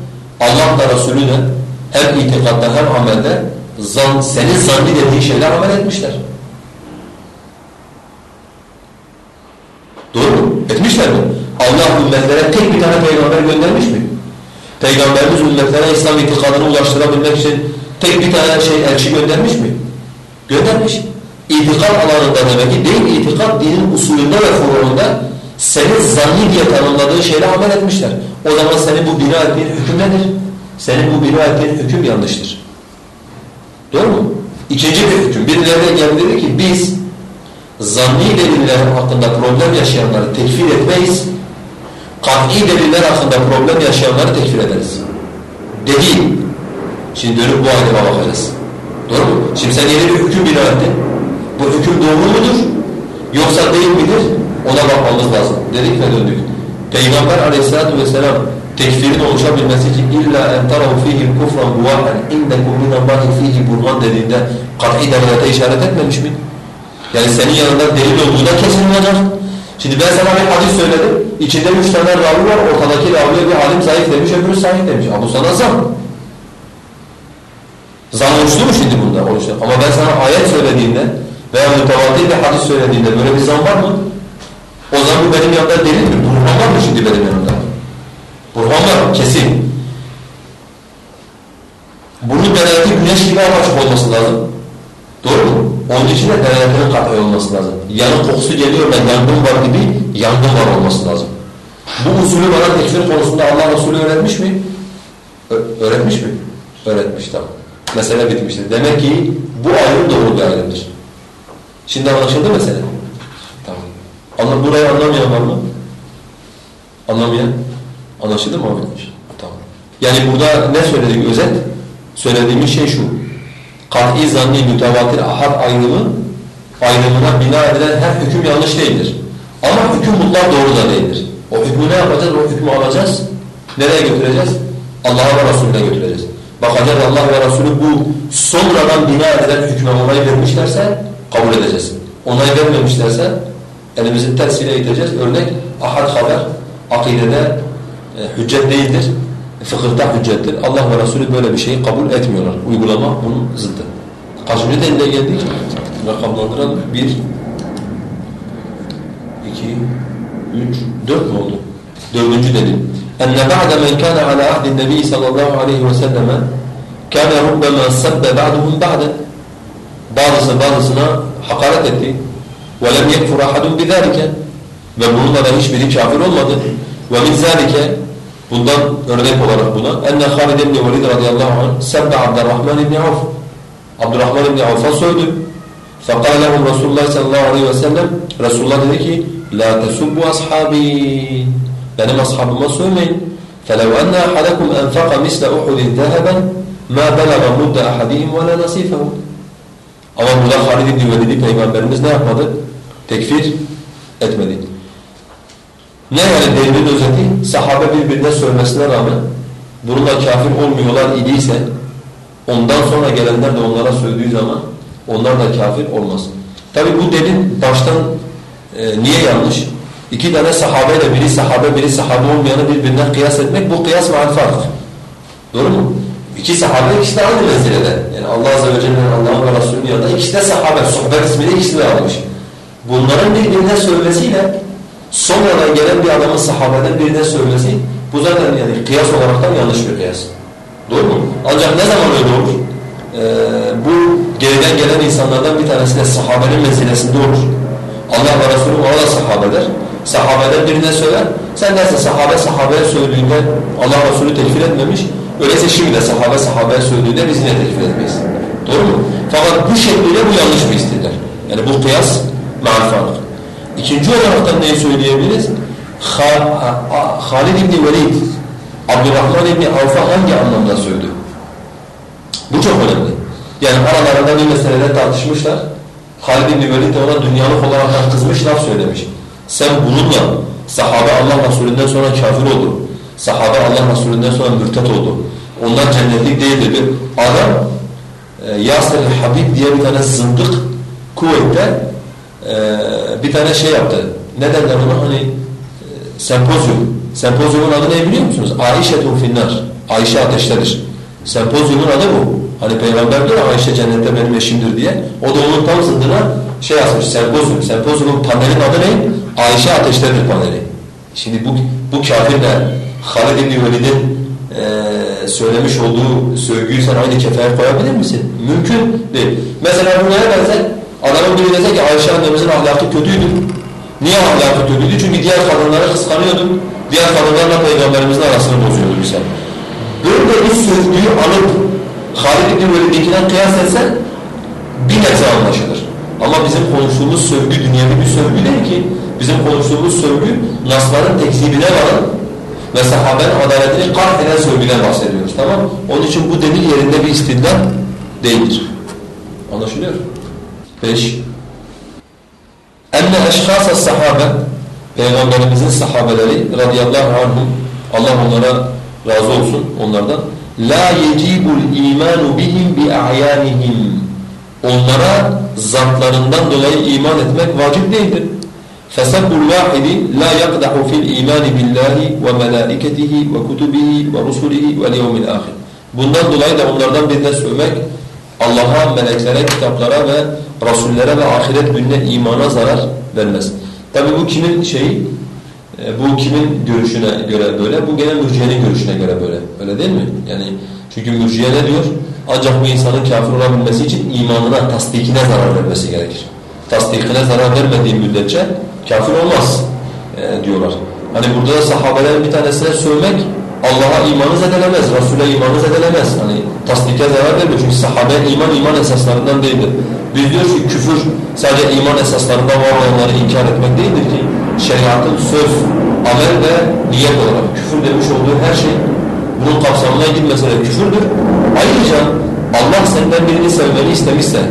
Allah da Resulüne hem itikatta hem amelde zan, senin zanni dediğin şeyler amel etmişler. Doğru mu? Etmişler mi? Allah ümmetlere tek bir tane peygamber göndermiş mi? Peygamberimiz ümmetlere İslam itikadını ulaştırabilmek için tek bir tane şey elçi göndermiş mi? Göndermiş. İtikad alanında demek ki değil itikat dinin usulünde ve furuğunda senin zanni diye tanımladığın şeyle amel etmişler. O zaman senin bu bina ettiğin hüküm nedir? Senin bu bina ettiğin hüküm yanlıştır. Doğru mu? İkinci bir hüküm. Birileri de geldi dedi ki biz zanni delillerin hakkında problem yaşayanları tekfir etmeyiz. Kat'i deliller hakkında problem yaşayanları tekfir ederiz. Dedi. Şimdi dönüp bu ayrıma bakacağız. Doğru mu? Şimdi sen yeni bir hüküm bina ettin. Bu hüküm doğru mudur? Yoksa değil midir? Ona bakmamız lazım. Dedik ve döndük. Peygamber aleyhissalatu vesselam tekfirin oluşabilmesi için illa en tarahu fihi kufran buvahen indekum minallahi fihi burhan dediğinde kat'i delalete işaret etmemiş mi? Yani senin yanında delil olduğunda kesin olacak. Şimdi ben sana bir hadis söyledim. İçinde üç tane ravi var. Ortadaki raviye bir alim zayıf demiş, öbürü sahih demiş. Ama bu sana zan. Zan oluştu mu şimdi bunda? Oluştu. Ama ben sana ayet söylediğinde veya mütevatir bir hadis söylediğinde böyle bir zan var mı? O zaman bu benim yanımda delil mi? Burhan var mı şimdi benim yanımda? Burhan var, kesin. Bunun delaleti güneş gibi apaçık olması lazım. Doğru mu? Onun için de delaletinin kat'i olması lazım. Yanık kokusu geliyor ve yangın var gibi yangın var olması lazım. Bu usulü bana tekfir konusunda Allah Resulü öğretmiş mi? Ö öğretmiş mi? Öğretmiş tamam. Mesele bitmiştir. Demek ki bu ayrım doğru bir. Şimdi anlaşıldı mesele? Tamam. Anla, burayı anlamayan var mı? Anlamayan? Anlaşıldı mı abi? Tamam. Yani burada ne söyledik özet? Söylediğimiz şey şu. Kat'i zanni mütevatir ahad ayrımı ayrımına bina edilen her hüküm yanlış değildir. Ama hüküm mutlak doğru da değildir. O hükmü ne yapacağız? O hükmü alacağız. Nereye götüreceğiz? Allah'a ve Resulüne götüreceğiz. Bakacağız Allah ve Resulü bu sonradan bina edilen hükme onay vermişlerse kabul edeceğiz. Onay vermemişlerse elimizin tersiyle iteceğiz. Örnek ahad haber akidede e, hüccet değildir. E, fıkıhta hüccettir. Allah ve Resulü böyle bir şeyi kabul etmiyorlar. Uygulama bunun zıddı. Kaçıncı delile geldik? Rakamlandıralım. Bir, iki, üç, dört mü oldu? Dördüncü delil. اَنَّ بَعْدَ مَنْ كَانَ عَلَى عَهْدِ النَّبِيِّ صَلَى اللّٰهُ عَلَيْهِ وَسَلَّمَ كَانَ رُبَّمَا سَبَّ بَعْدُهُمْ بَعْدًا Bazısı bazısına hakaret etti. وَلَمْ يَكْفُرْ اَحَدٌ بِذَٰلِكَ Ve bununla da hiçbiri kafir olmadı. وَمِنْ ذَٰلِكَ Bundan örnek olarak buna اَنَّ خَالِدَ بْنِ وَلِدْ radıyallahu anh سَبَّ عَبْدَ الرَّحْمَنِ بْنِ عَوْفِ Abdurrahman ibn Avf'a sövdü. فَقَالَ لَهُمْ رَسُولُ اللّٰهِ sallallahu aleyhi ve sellem Resulullah dedi ki لَا تَسُبُّ أَصْحَابِي Benim ashabıma sövmeyin. فَلَوْ أَنَّ أَحَدَكُمْ أَنْفَقَ مِثْلَ أُحُدٍ ذَهَبًا مَا بَلَغَ مُدَّ أَحَدِهِمْ وَلَا نَصِيفَهُ Ama burada Halid ibn Velid'i Peygamberimiz ne yapmadı? Tekfir etmedi. Ne yani delilin özeti? Sahabe birbirine sövmesine rağmen bununla kafir olmuyorlar idiyse ondan sonra gelenler de onlara sövdüğü zaman onlar da kafir olmaz. Tabi bu delil baştan e, niye yanlış? İki tane sahabeyle biri sahabe biri sahabe olmayanı birbirine kıyas etmek bu kıyas marifardır. Doğru mu? İki sahabe ikisi de aynı menzilede. Yani Allah Azze ve Celle'nin Allah'ın ve Resulü'nün yanında ikisi de sahabe. Sohbet ismiyle ikisi de almış. Bunların birbirine sövmesiyle sonradan gelen bir adamın sahabeden birine sövmesi bu zaten yani kıyas olaraktan yanlış bir kıyas. Doğru mu? Ancak ne zaman öyle olur? Ee, bu geriden gelen insanlardan bir tanesi de sahabenin menzilesinde olur. Allah ve Resulü ona da sahabeler. Sahabeden birine söyler. Sen dersin sahabe sahabeye söylediğinde Allah Resulü tekfir etmemiş. Öyleyse şimdi de sahabe sahabeye söylediğinde biz yine tekfir etmeyiz. Doğru mu? Fakat bu şekliyle bu yanlış bir istidlal. Yani bu kıyas marifalık. İkinci olarak da neyi söyleyebiliriz? Halid İbni Velid, Abdurrahman İbni Avf'a hangi anlamda söyledi? Bu çok önemli. Yani aralarında bir meselede tartışmışlar. Halid İbni Velid de ona dünyalık olarak kızmış, laf söylemiş. Sen bununla sahabe Allah Resulü'nden sonra kafir oldu. Sahabe Allah Resulü'nden sonra mürtet oldu. Onlar cennetlik değildir. Bir adam e, Yasir Habib diye bir tane zındık kuvvette e, bir tane şey yaptı. Ne derler ona hani e, sempozyum. Sempozyumun adı ne biliyor musunuz? Aişetun finnar. Ayşe ateştedir. Sempozyumun adı bu. Hani Peygamber diyor Ayşe cennette benim eşimdir diye. O da onun tam zıddına şey yazmış sempozyum. Sempozyumun panelin adı ne? Ayşe ateştedir paneli. Şimdi bu, bu kafirle Halid İbni Velid'in e, söylemiş olduğu sövgüyü sen aynı kefeye koyabilir misin? Mümkün değil. Mesela bu neye benzer? Adamın biri dese ki Ayşe annemizin ahlakı kötüydü. Niye ahlakı kötüydü? Çünkü diğer kadınları kıskanıyordu. Diğer kadınlarla peygamberimizin arasını bozuyordu misal. Böyle bir sövgüyü alıp Halid İbni Velid'inkine kıyas etsen bir nebze anlaşılır. Ama bizim konuştuğumuz sövgü dünyevi bir sövgü değil ki. Bizim konuştuğumuz sövgü nasların tekzibine varan ve sahabenin adaletini kat eden sövgüden bahsediyoruz. Tamam Onun için bu delil yerinde bir istidlal değildir. Anlaşılıyor? 5. Enne eşkasa sahabe Peygamberimizin sahabeleri radıyallahu anhum Allah onlara razı olsun onlardan la yecibul imanu bihim bi a'yanihim onlara zatlarından dolayı iman etmek vacip değildir. Fesabbul vahidi la yaqdahu fil iman billahi ve melaiketihi ve kutubihi ve rusulihi ve yevmil ahir. Bundan dolayı da onlardan birine sövmek Allah'a, meleklere, kitaplara ve rasullere ve ahiret gününe imana zarar vermez. Tabi bu kimin şeyi? E, bu kimin görüşüne göre böyle? Bu gene mürciyenin görüşüne göre böyle. Öyle değil mi? Yani çünkü mürciye ne diyor? Ancak bu insanın kafir olabilmesi için imanına, tasdikine zarar vermesi gerekir. Tasdikine zarar vermediği müddetçe kafir olmaz e, diyorlar. Hani burada da sahabelerin bir tanesine sövmek Allah'a imanı zedelemez, Resul'e imanı zedelemez. Hani tasdike zarar vermiyor çünkü sahabe iman iman esaslarından değildir. Biz diyoruz ki küfür sadece iman esaslarından var olanları inkar etmek değildir ki şeriatın söz amel ve niyet olarak küfür demiş olduğu her şey bunun kapsamına girmese de küfürdür. Ayrıca Allah senden birini sevmeni istemişse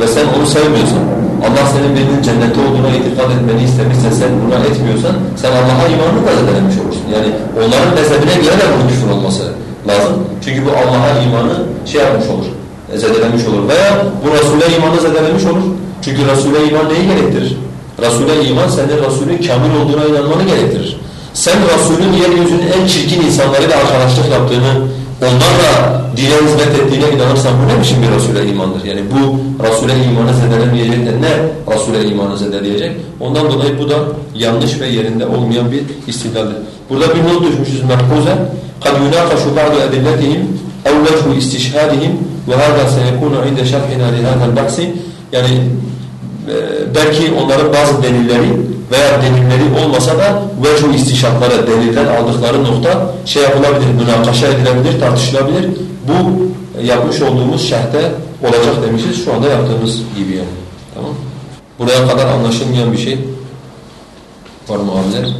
ve sen onu sevmiyorsan, Allah senin birinin cennette olduğuna itikad etmeni istemişse sen buna etmiyorsan sen Allah'a imanını da zedelemiş olursun. Yani onların mezhebine göre de bunun küfür olması lazım. Çünkü bu Allah'a imanı şey yapmış olur, zedelemiş olur. Veya bu Resul'e imanı zedelemiş olur. Çünkü Resul'e iman neyi gerektirir? Resul'e iman senin Resul'ün kamil olduğuna inanmanı gerektirir. Sen Resul'ün yeryüzünün en çirkin insanlarıyla arkadaşlık yaptığını, onlarla dine hizmet ettiğine inanırsan bu ne biçim bir Resul'e imandır? Yani bu Resul'e imanı zedelemeyecek de ne Resul'e imanı zedeleyecek? Ondan dolayı bu da yanlış ve yerinde olmayan bir istidlaldir. Burada bir not düşmüşüz mehfuze. قَدْ يُنَاقَشُ بَعْضُ اَدِلَّتِهِمْ اَوْ وَجْهُ اِسْتِشْهَادِهِمْ وَهَذَا سَيَكُونَ عِنْدَ شَرْحِنَا لِهَذَا الْبَحْسِ Yani e, belki onların bazı delilleri veya delilleri olmasa da vecih istişatları, delilden aldıkları nokta şey yapılabilir, münakaşa edilebilir, tartışılabilir. Bu yapmış olduğumuz şerhte olacak demişiz. Şu anda yaptığımız gibi yani. Tamam Buraya kadar anlaşılmayan bir şey var mı abiler?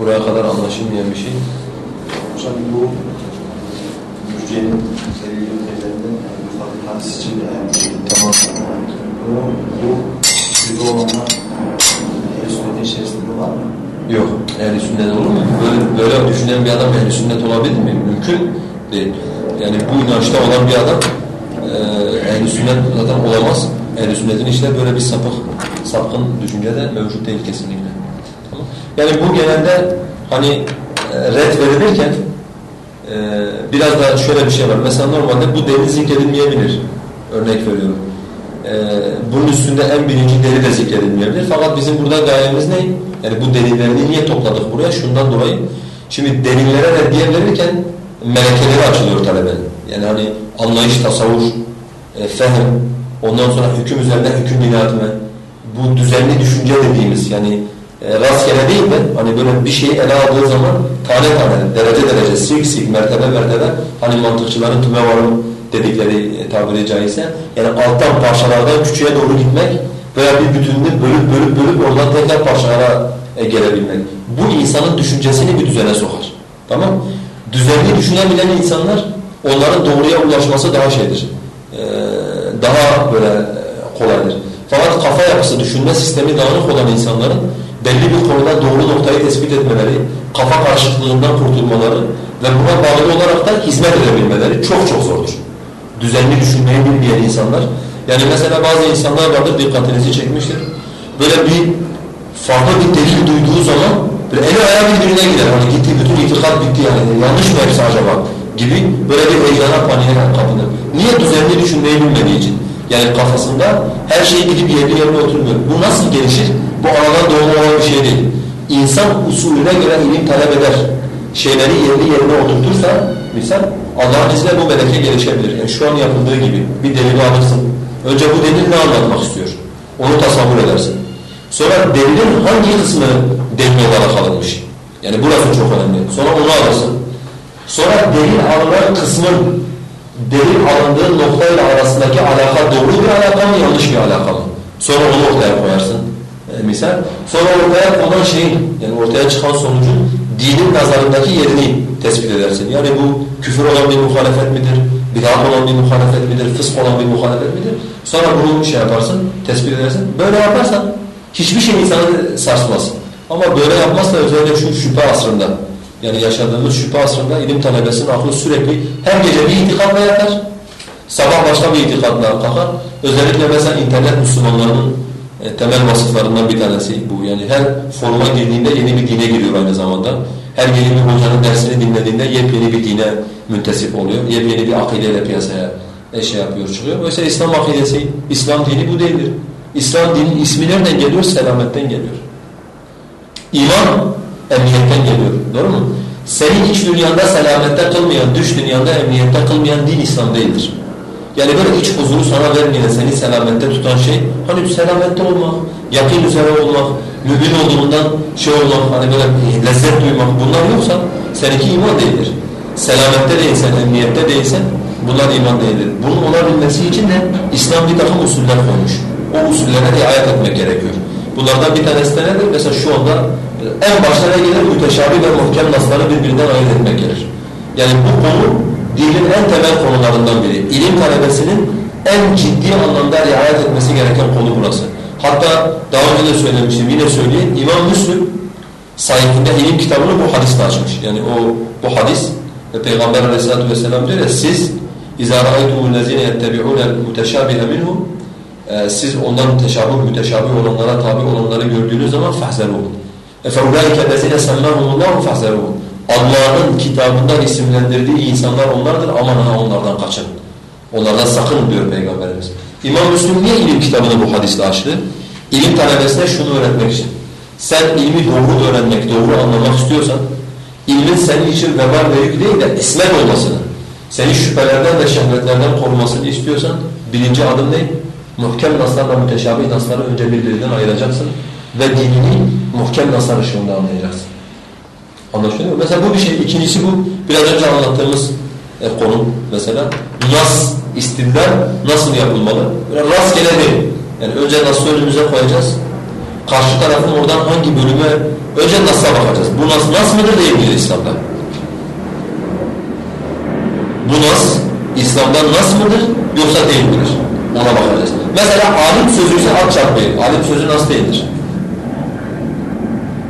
Buraya kadar anlaşılmayan bir şey. Hocam bu Mürciye'nin delilin tezlerinden yani bu farklı hadis için de yani Tamam. bu, bu şüphe olanlar ehl sünnetin içerisinde var mı? Yok. Ehl-i sünnet olur mu? Böyle, böyle düşünen bir adam ehl-i sünnet olabilir mi? Mümkün değil. Yani bu inançta olan bir adam e, ehl-i sünnet zaten olamaz. Ehl-i sünnetin işte böyle bir sapık, sapkın düşünce de mevcut değil kesinlikle. Tamam. Yani bu genelde hani e, red verilirken e, biraz da şöyle bir şey var. Mesela normalde bu delil zikredilmeyebilir. Örnek veriyorum. E, bunun üstünde en birinci delil de zikredilmeyebilir. Fakat bizim burada gayemiz ne? Yani bu delillerini niye topladık buraya? Şundan dolayı. Şimdi delillere reddiye verirken melekeleri açılıyor talebenin. Yani hani anlayış, tasavvur, e, fehm, ondan sonra hüküm üzerine hüküm bina. Bu düzenli düşünce dediğimiz yani e, rastgele değil de hani böyle bir şeyi ele aldığı zaman tane tane, derece derece, sik sik, mertebe mertebe hani mantıkçıların tüme varım dedikleri tabiri caizse yani alttan parçalardan küçüğe doğru gitmek veya bir bütününü bölüp bölüp bölüp oradan tekrar parçalara e, gelebilmek. Bu insanın düşüncesini bir düzene sokar. Tamam Düzenli düşünebilen insanlar onların doğruya ulaşması daha şeydir. E, daha böyle e, kolaydır. Fakat kafa yapısı, düşünme sistemi dağınık olan insanların belli bir konuda doğru noktayı tespit etmeleri, kafa karışıklığından kurtulmaları ve buna bağlı olarak da hizmet edebilmeleri çok çok zordur. Düzenli düşünmeyi bilmeyen insanlar. Yani mesela bazı insanlar vardır dikkatinizi çekmiştir. Böyle bir farklı bir delil duyduğu zaman böyle eli ayağı birbirine gider. Hani gitti bütün itikat bitti yani yanlış mı hepsi acaba gibi böyle bir heyecana paniğe kapılır. Niye düzenli düşünmeyi bilmediği için? Yani kafasında her şeyi bilip yerli yerine oturmuyor. Bu nasıl gelişir? Bu aradan doğma olan bir şey değil. İnsan usulüne göre ilim talep eder. Şeyleri yerli yerine oturtursa misal Allah'ın izniyle bu meleke gelişebilir. Yani şu an yapıldığı gibi bir delili alırsın. Önce bu delil ne anlatmak istiyor? Onu tasavvur edersin. Sonra delilin hangi kısmı delil olarak alınmış? Yani burası çok önemli. Sonra onu alırsın. Sonra delil alınan kısmın delil alındığı noktayla arasındaki alaka doğru bir alaka mı yanlış bir alaka mı? Sonra onu ortaya koyarsın. E, misal. Sonra ortaya konan şeyin yani ortaya çıkan sonucun dinin nazarındaki yerini tespit edersin. Yani bu küfür olan bir muhalefet midir? Bid'at olan bir muhalefet midir? Fısk olan bir muhalefet midir? Sonra bunu şey yaparsın, tespit edersin. Böyle yaparsan hiçbir şey insanı sarsmaz. Ama böyle yapmazsa özellikle şu şüphe asrında yani yaşadığımız şüphe asrında ilim talebesinin aklı sürekli her gece bir itikadla yatar. Sabah başka bir itikadla kalkar. Özellikle mesela internet Müslümanlarının e, temel vasıflarından bir tanesi bu. Yani her foruma girdiğinde yeni bir dine giriyor aynı zamanda. Her yeni bir hocanın dersini dinlediğinde yepyeni bir dine müntesip oluyor. Yepyeni bir akideyle piyasaya e, şey yapıyor, çıkıyor. Oysa İslam akidesi, İslam dini bu değildir. İslam dinin ismi nereden geliyor? Selametten geliyor. İman emniyetten geliyor. Doğru mu? Seni iç dünyanda selamette kılmayan, dış dünyanda emniyette kılmayan din İslam değildir. Yani böyle iç huzuru sana vermeyen, seni selamette tutan şey, hani selamette olmak, yakın üzere olmak, mümin olduğundan şey olmak, hani böyle lezzet duymak, bunlar yoksa seninki iman değildir. Selamette değilsen, emniyette değilsen bunlar iman değildir. Bunun olabilmesi için de İslam bir takım usuller koymuş. O usullere riayet etmek gerekiyor. Bunlardan bir tanesi de nedir? Mesela şu anda en başta ne gelir? Müteşabih ve muhkem nasları birbirinden ayırt etmek gelir. Yani bu konu dinin en temel konularından biri. İlim talebesinin en ciddi anlamda riayet etmesi gereken konu burası. Hatta daha önce de söylemiştim, yine söyleyeyim. İmam Müslüm sahibinde ilim kitabını bu hadisle açmış. Yani o bu hadis ve Peygamber Aleyhisselatü vesselam diyor ya siz اِذَا رَأَيْتُمُ الَّذ۪ينَ يَتَّبِعُونَ الْمُتَشَابِهَ مِنْهُمْ siz ondan müteşabih, müteşabih olanlara tabi olanları gördüğünüz zaman فَحْزَرُوهُ اَفَاُولَٰئِكَ الَّذ۪ينَ سَمَّاهُمُ اللّٰهُ فَحْزَرُوهُ Allah'ın kitabından isimlendirdiği insanlar onlardır. Aman ha onlardan kaçın. Onlardan sakın diyor Peygamberimiz. İmam Müslim niye ilim kitabını bu hadisle açtı? İlim talebesine şunu öğretmek için. Sen ilmi doğru öğrenmek, doğru anlamak istiyorsan, ilmin senin için vebal ve yük değil de ismet olmasını, seni şüphelerden ve şehvetlerden korumasını istiyorsan, birinci adım ne? Muhkem naslarla müteşabih nasları önce birbirinden ayıracaksın ve dinini muhkem naslar ışığında anlayacaksın. Anlaşılıyor mu? Mesela bu bir şey. İkincisi bu, biraz önce anlattığımız e, konu mesela. Nas, istidlal nasıl yapılmalı? Böyle rastgele değil. Yani önce nasıl önümüze koyacağız. Karşı tarafın oradan hangi bölüme, önce nas'a bakacağız. Bu nas, nas mıdır değil midir İslam'da? Bu nas, İslam'da nas mıdır yoksa değil midir? Ona bakacağız. Mesela alim sözü ise at çarpmayın. Alim sözü nas değildir.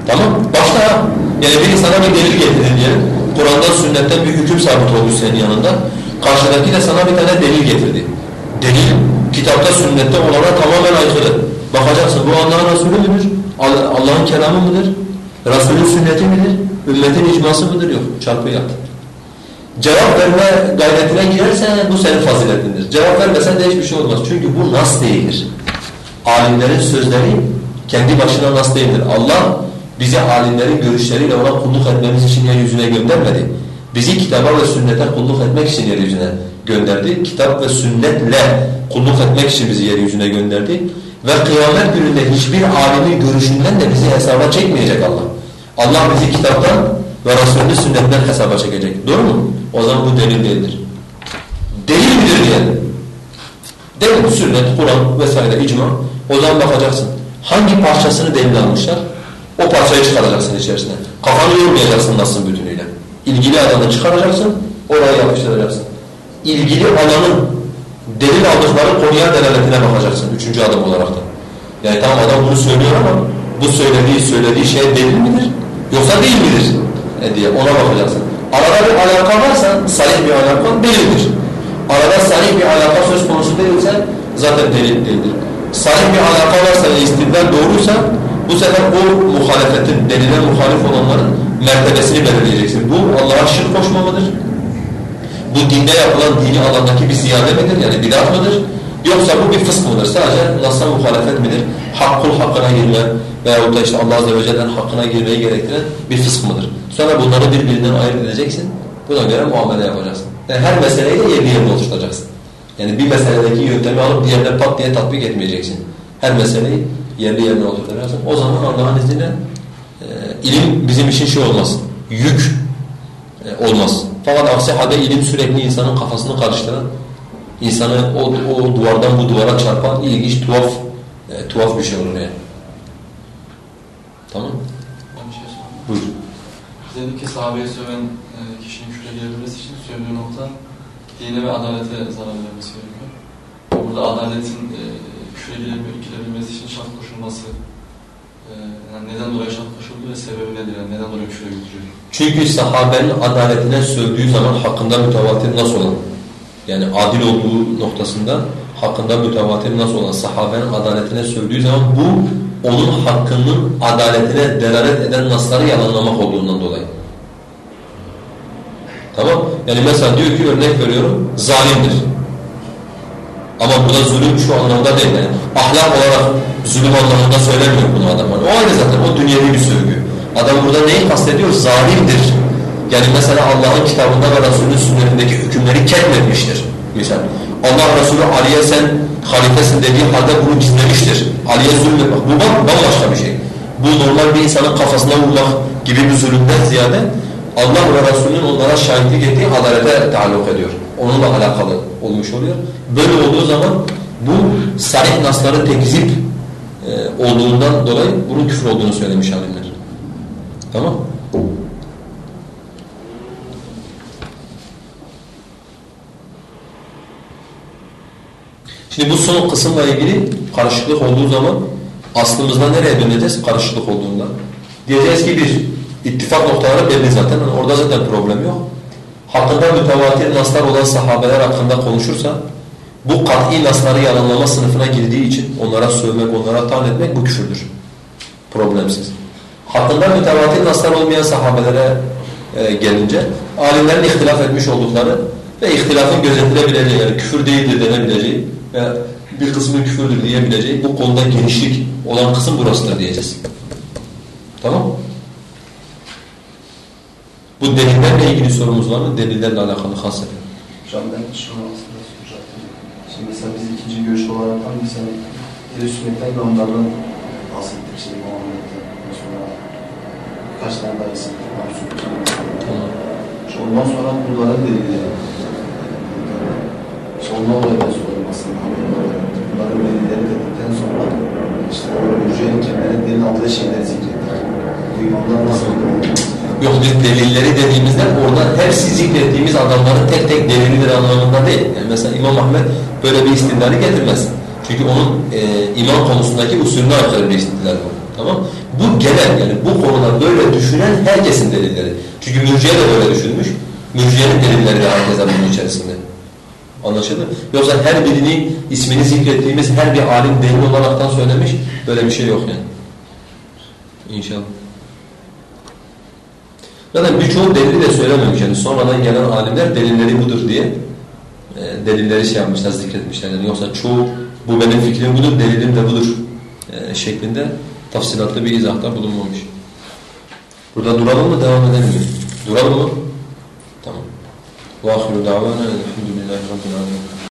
Tamam? Başta yani biri sana bir delil getirir diyelim. Kur'an'dan sünnetten bir hüküm sabit olmuş senin yanında. Karşıdaki de sana bir tane delil getirdi. Delil kitapta sünnette olana tamamen aykırı. Bakacaksın bu Allah'ın Resulü müdür? Allah'ın kelamı mıdır? Resulün sünneti midir? Ümmetin icması mıdır? Yok. Çarpı yat. Cevap verme gayretine girersen bu senin faziletindir. Cevap vermesen de hiçbir şey olmaz. Çünkü bu nas değildir. Alimlerin sözleri kendi başına nas değildir. Allah bizi alimlerin görüşleriyle ona kulluk etmemiz için yeryüzüne göndermedi. Bizi kitaba ve sünnete kulluk etmek için yeryüzüne gönderdi. Kitap ve sünnetle kulluk etmek için bizi yeryüzüne gönderdi. Ve kıyamet gününde hiçbir alimin görüşünden de bizi hesaba çekmeyecek Allah. Allah bizi kitaptan ve Resulü sünnetten hesaba çekecek. Doğru mu? O zaman bu delil değildir. Delil midir diyelim. Delil, sünnet, Kur'an vesaire, icma. O zaman bakacaksın. Hangi parçasını delil almışlar? O parçayı çıkaracaksın içerisine. Kafanı yormayacaksın nasıl bütünüyle. İlgili alanı çıkaracaksın, oraya yapıştıracaksın. İlgili alanın delil aldıkları konuya delaletine bakacaksın üçüncü adım olarak da. Yani tamam adam bunu söylüyor ama bu söylediği söylediği şey delil midir? Yoksa değil midir? E diye ona bakacaksın. Arada bir alaka varsa, sahih bir alaka delildir. Arada sahih bir alaka söz konusu değilse zaten delil değildir. Sahih bir alaka varsa istidlal doğruysa bu sefer o muhalefetin, delile muhalif olanların mertebesini belirleyeceksin. Bu Allah'a şirk koşma mıdır? Bu dinde yapılan dini alandaki bir ziyade midir? Yani bidat mıdır? Yoksa bu bir fısk mıdır? Sadece Nas'a muhalefet midir? Hakkul hakkına girme veyahut da işte Allah Azze ve Celle'nin hakkına girmeyi gerektiren bir fısk mıdır? Sonra bunları birbirinden ayırt edeceksin. Buna göre muamele yapacaksın. Yani her meseleyi de yerli yerine oluşturacaksın. Yani bir meseledeki yöntemi alıp diğerine pat diye tatbik etmeyeceksin. Her meseleyi yerli yerine oturtacaksın. O zaman Allah'ın izniyle e, ilim bizim için şey olmaz, yük e, olmaz. Fakat aksi halde ilim sürekli insanın kafasını karıştıran, insanı o, o duvardan bu duvara çarpan ilginç, tuhaf, e, tuhaf bir şey olur yani. Tamam şey sorayım. Buyur. Dedi ki sahabeye söven e, kişinin küfre girebilmesi için söylediği nokta dine ve adalete zarar vermesi gerekiyor. Burada adaletin e, girebil- girebilmesi için şart koşulması e, yani neden dolayı şart koşuldu ve sebebi nedir? Yani neden dolayı küfre götürüyor? Çünkü sahabenin adaletine sövdüğü zaman hakkında mütevatir nasıl olan, yani adil olduğu noktasında hakkında mütevatir nasıl olan sahabenin adaletine sövdüğü zaman bu onun hakkının adaletine delalet eden nasları yalanlamak olduğundan dolayı. Tamam? Yani mesela diyor ki örnek veriyorum, zalimdir. Ama burada zulüm şu anlamda değil yani. Ahlak olarak zulüm anlamında söylemiyor bunu adam. O ayrı zaten, o dünyevi bir sövgü. Adam burada neyi kastediyor? Zalimdir. Yani mesela Allah'ın kitabında ve Resulünün sünnetindeki hükümleri ketmetmiştir. Misal. Allah Resulü Ali'ye sen halifesin dediği halde bunu gizlemiştir. Ali'ye zulmetmek. Bu bak bambaşka bir şey. Bu normal bir insanın kafasına vurmak gibi bir zulümden ziyade Allah ve Resulünün onlara şahitlik ettiği adalete taalluk ediyor. Onunla alakalı olmuş oluyor. Böyle olduğu zaman bu sarih nasları tekzip e, olduğundan dolayı bunun küfür olduğunu söylemiş alimler. Tamam Şimdi bu son kısımla ilgili karışıklık olduğu zaman aslımızda nereye döneceğiz karışıklık olduğunda? Diyeceğiz ki bir, ittifak noktaları belli zaten. Yani orada zaten problem yok. Hakkında mütevatir naslar olan sahabeler hakkında konuşursa bu kat'i nasları yalanlama sınıfına girdiği için onlara sövmek, onlara tan etmek bu küfürdür. Problemsiz. Hakkında mütevatir naslar olmayan sahabelere e, gelince alimlerin ihtilaf etmiş oldukları ve ihtilafın gözetilebileceği yani küfür değildir denebileceği ve bir kısmı küfürdür diyebileceği bu konuda genişlik olan kısım burasıdır diyeceğiz. Tamam Bu delillerle ilgili sorumuz var mı? Delillerle alakalı hasreten. Hocam ben şunu aslında soracaktım. Şimdi mesela biz ikinci görüş olarak hani el sünnetten ve onlardan bahsettik. Şimdi Muhammed'den sonra birkaç tane daha isim. Mahsun Tamam. Ondan sonra bunların delilleri. Dolayı ben soruyorum aslında. Bunların delilleri dedikten sonra işte o Hücre'nin kendilerine delil aldığı şeyleri zikrettik. Bu imamlar nasıl Yok biz delilleri dediğimizde orada hepsi zikrettiğimiz adamların tek tek delilidir anlamında değil. Yani mesela İmam Ahmet böyle bir istidlali getirmez. Çünkü onun e, iman konusundaki usulüne aykırı bir istidlal bu. Tamam Bu genel yani bu konuda böyle düşünen herkesin delilleri. Çünkü mürciye de böyle düşünmüş. Mürciyenin delilleri de herkese bunun içerisinde. Anlaşıldı? Yoksa her birini ismini zikrettiğimiz her bir alim delil olaraktan söylemiş. Böyle bir şey yok yani. İnşallah. Zaten birçoğu delili de söylememiş. Yani sonradan gelen alimler delilleri budur diye e, delilleri şey yapmışlar, zikretmişler. Yani yoksa çoğu bu benim fikrim budur, delilim de budur e, şeklinde tafsilatlı bir izahta bulunmamış. Burada duralım mı, devam edelim mi? Duralım mı? Tamam. وآخر دعوانا الحمد لله رب العالمين